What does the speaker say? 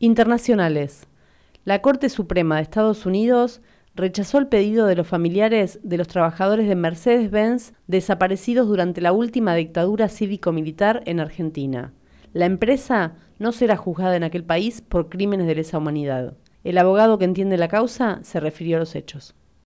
Internacionales. La Corte Suprema de Estados Unidos rechazó el pedido de los familiares de los trabajadores de Mercedes-Benz desaparecidos durante la última dictadura cívico-militar en Argentina. La empresa no será juzgada en aquel país por crímenes de lesa humanidad. El abogado que entiende la causa se refirió a los hechos.